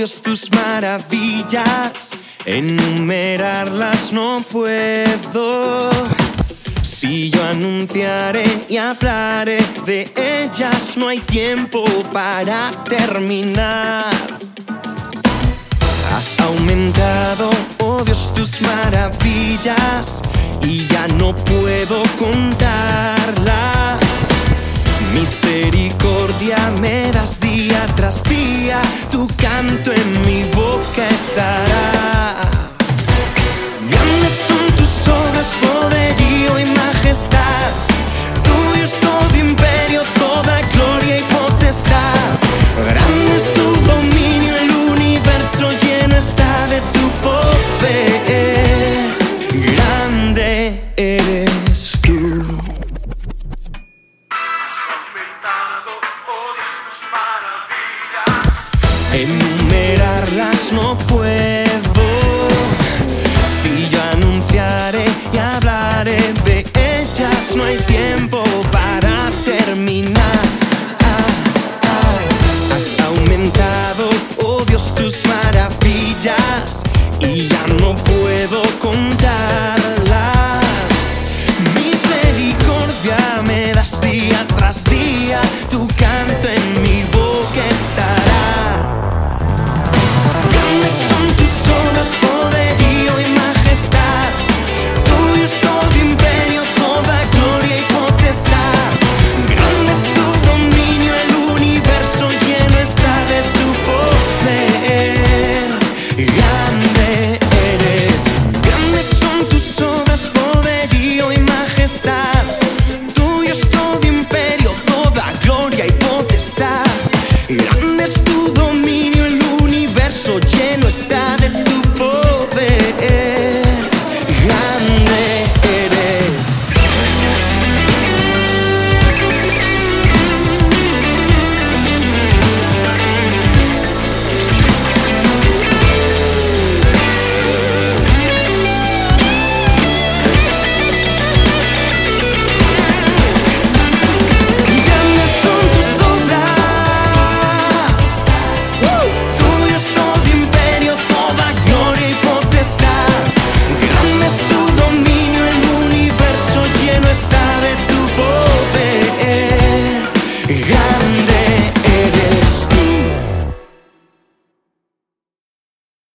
tus maravillas, enumerarlas no puedo. Si yo anunciaré y hablaré de ellas, no hay tiempo para terminar. Has aumentado, oh Dios, tus maravillas y ya no puedo contarlas. Misericordia me das día tras día, tu canto en mi Enumerarlas no puedo. Si yo anunciaré y hablaré de ellas, no hay tiempo para terminar. Ah, ah. Has aumentado, oh tus maravillas y ya no puedo contarlas. Misericordia me das día tras día, tu canto time.